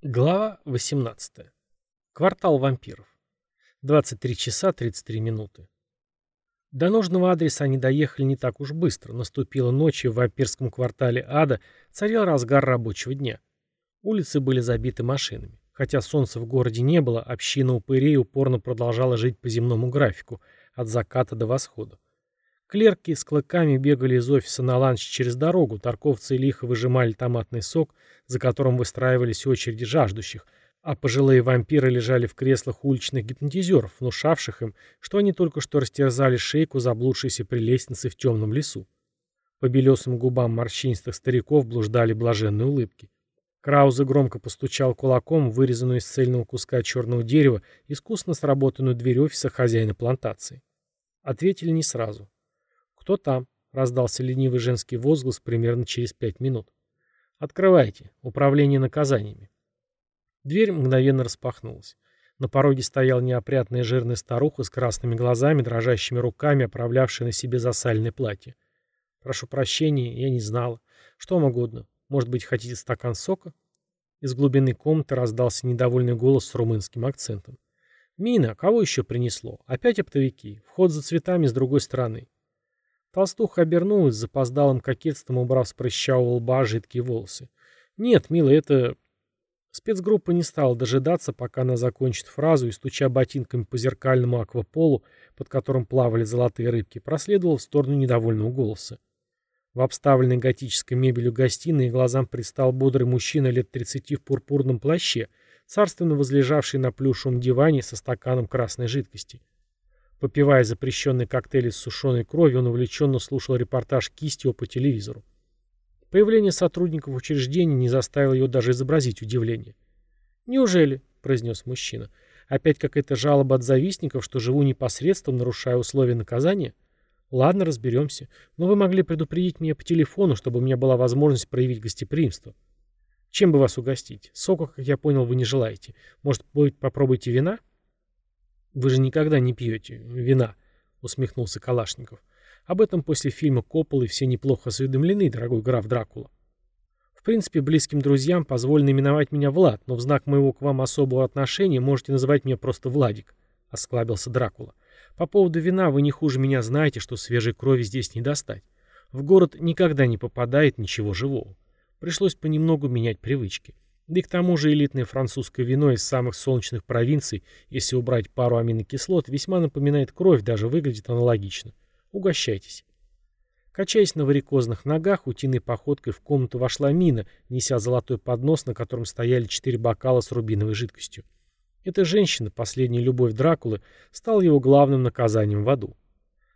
Глава 18. Квартал вампиров. 23 часа 33 минуты. До нужного адреса они доехали не так уж быстро. Наступила ночь, и в вампирском квартале Ада царил разгар рабочего дня. Улицы были забиты машинами. Хотя солнца в городе не было, община упырей упорно продолжала жить по земному графику, от заката до восхода. Клерки с клыками бегали из офиса на ланч через дорогу, торговцы лихо выжимали томатный сок, за которым выстраивались очереди жаждущих, а пожилые вампиры лежали в креслах уличных гипнотизеров, внушавших им, что они только что растерзали шейку, заблудшейся при лестнице в темном лесу. По белесым губам морщинистых стариков блуждали блаженные улыбки. Краузе громко постучал кулаком вырезанную из цельного куска черного дерева искусно сработанную дверь офиса хозяина плантации. Ответили не сразу. «Кто там?» — раздался ленивый женский возглас примерно через пять минут. «Открывайте. Управление наказаниями». Дверь мгновенно распахнулась. На пороге стояла неопрятная жирная старуха с красными глазами, дрожащими руками, оправлявшая на себе засальное платье. «Прошу прощения, я не знала. Что вам угодно? Может быть, хотите стакан сока?» Из глубины комнаты раздался недовольный голос с румынским акцентом. «Мина, кого еще принесло? Опять оптовики. Вход за цветами с другой стороны. Толстуха обернулась, запоздалым кокетством убрав с прыщавого лба жидкие волосы. «Нет, милый, это...» Спецгруппа не стала дожидаться, пока она закончит фразу и, стуча ботинками по зеркальному акваполу, под которым плавали золотые рыбки, проследовала в сторону недовольного голоса. В обставленной готической мебелью гостиной глазам предстал бодрый мужчина лет 30 в пурпурном плаще, царственно возлежавший на плюшевом диване со стаканом красной жидкости. Попивая запрещенный коктейль из сушеной крови, он увлеченно слушал репортаж кистью по телевизору. Появление сотрудников учреждения не заставило ее даже изобразить удивление. «Неужели?» – произнес мужчина. «Опять какая-то жалоба от завистников, что живу непосредственно, нарушая условия наказания? Ладно, разберемся. Но вы могли предупредить меня по телефону, чтобы у меня была возможность проявить гостеприимство. Чем бы вас угостить? Сока, как я понял, вы не желаете. Может попробуйте вина?» «Вы же никогда не пьете вина», — усмехнулся Калашников. «Об этом после фильма Копполы все неплохо осведомлены, дорогой граф Дракула. В принципе, близким друзьям позволено именовать меня Влад, но в знак моего к вам особого отношения можете называть меня просто Владик», — осклабился Дракула. «По поводу вина вы не хуже меня знаете, что свежей крови здесь не достать. В город никогда не попадает ничего живого. Пришлось понемногу менять привычки». Да и к тому же элитное французское вино из самых солнечных провинций, если убрать пару аминокислот, весьма напоминает кровь, даже выглядит аналогично. Угощайтесь. Качаясь на варикозных ногах, утиной походкой в комнату вошла Мина, неся золотой поднос, на котором стояли четыре бокала с рубиновой жидкостью. Эта женщина, последняя любовь Дракулы, стала его главным наказанием в аду.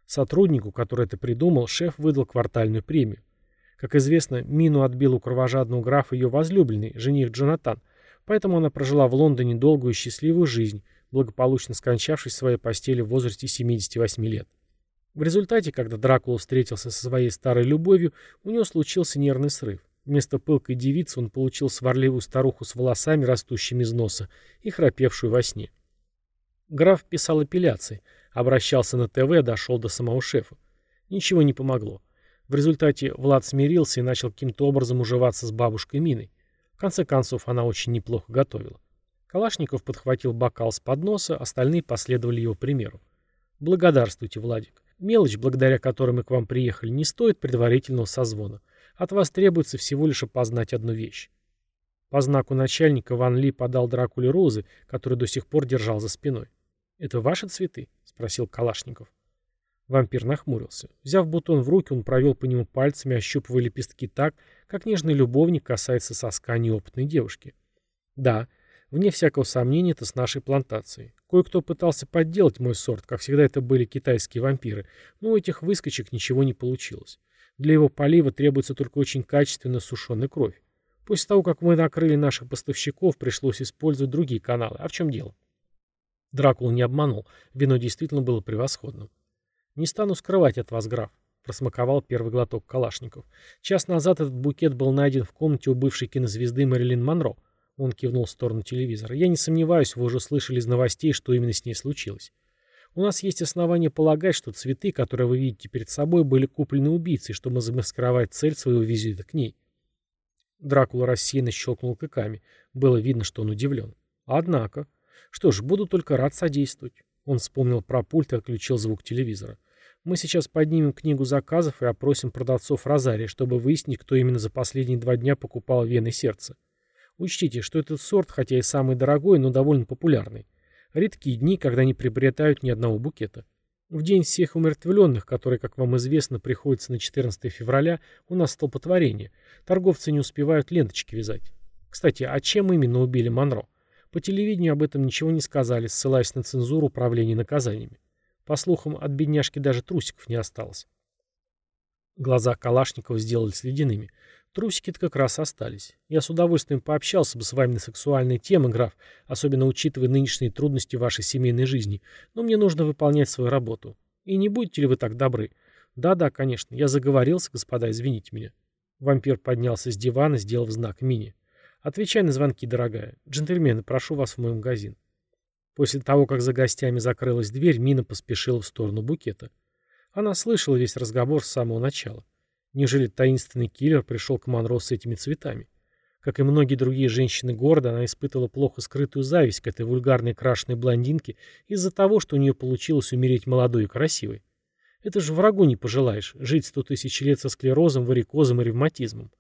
Сотруднику, который это придумал, шеф выдал квартальную премию. Как известно, Мину отбил у кровожадного графа ее возлюбленный, жених Джонатан, поэтому она прожила в Лондоне долгую и счастливую жизнь, благополучно скончавшись в своей постели в возрасте 78 лет. В результате, когда Дракула встретился со своей старой любовью, у него случился нервный срыв. Вместо пылкой девицы он получил сварливую старуху с волосами, растущими из носа, и храпевшую во сне. Граф писал апелляции, обращался на ТВ, дошел до самого шефа. Ничего не помогло. В результате Влад смирился и начал каким-то образом уживаться с бабушкой Миной. В конце концов, она очень неплохо готовила. Калашников подхватил бокал с подноса, остальные последовали его примеру. «Благодарствуйте, Владик. Мелочь, благодаря которой мы к вам приехали, не стоит предварительного созвона. От вас требуется всего лишь опознать одну вещь». По знаку начальника Ван Ли подал Дракуле розы, которые до сих пор держал за спиной. «Это ваши цветы?» — спросил Калашников. Вампир нахмурился. Взяв бутон в руки, он провел по нему пальцами, ощупывая лепестки так, как нежный любовник касается соска неопытной девушки. Да, вне всякого сомнения, это с нашей плантацией. Кое-кто пытался подделать мой сорт, как всегда это были китайские вампиры, но у этих выскочек ничего не получилось. Для его полива требуется только очень качественно сушеная кровь. После того, как мы накрыли наших поставщиков, пришлось использовать другие каналы. А в чем дело? Дракула не обманул. Вино действительно было превосходным. «Не стану скрывать от вас, граф», — просмаковал первый глоток Калашников. «Час назад этот букет был найден в комнате у бывшей кинозвезды Мэрилин Монро». Он кивнул в сторону телевизора. «Я не сомневаюсь, вы уже слышали из новостей, что именно с ней случилось. У нас есть основания полагать, что цветы, которые вы видите перед собой, были куплены убийцей, чтобы замаскировать цель своего визита к ней». Дракула рассеянно щелкнул клыками. Было видно, что он удивлен. Однако. Что ж, буду только рад содействовать. Он вспомнил про пульт и отключил звук телевизора. Мы сейчас поднимем книгу заказов и опросим продавцов Розария, чтобы выяснить, кто именно за последние два дня покупал вены сердца. Учтите, что этот сорт, хотя и самый дорогой, но довольно популярный. Редкие дни, когда не приобретают ни одного букета. В день всех умертвленных, который, как вам известно, приходится на 14 февраля, у нас столпотворение. Торговцы не успевают ленточки вязать. Кстати, а чем именно убили Монро? По телевидению об этом ничего не сказали, ссылаясь на цензуру управления наказаниями. По слухам, от бедняжки даже трусиков не осталось. Глаза Калашникова сделались ледяными. Трусики-то как раз остались. Я с удовольствием пообщался бы с вами на сексуальные темы, граф, особенно учитывая нынешние трудности вашей семейной жизни, но мне нужно выполнять свою работу. И не будете ли вы так добры? Да-да, конечно, я заговорился, господа, извините меня. Вампир поднялся с дивана, сделав знак Мини. Отвечай на звонки, дорогая. Джентльмены, прошу вас в мой магазин. После того, как за гостями закрылась дверь, Мина поспешила в сторону букета. Она слышала весь разговор с самого начала. Неужели таинственный киллер пришел к Монро с этими цветами? Как и многие другие женщины города, она испытывала плохо скрытую зависть к этой вульгарной крашеной блондинке из-за того, что у нее получилось умереть молодой и красивой. Это же врагу не пожелаешь, жить сто тысяч лет со склерозом, варикозом и ревматизмом.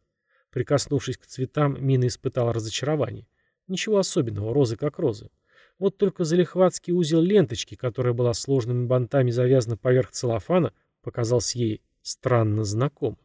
Прикоснувшись к цветам, Мина испытала разочарование. Ничего особенного, розы как розы. Вот только залихватский узел ленточки, которая была сложными бантами завязана поверх целлофана, показался ей странно знакомым.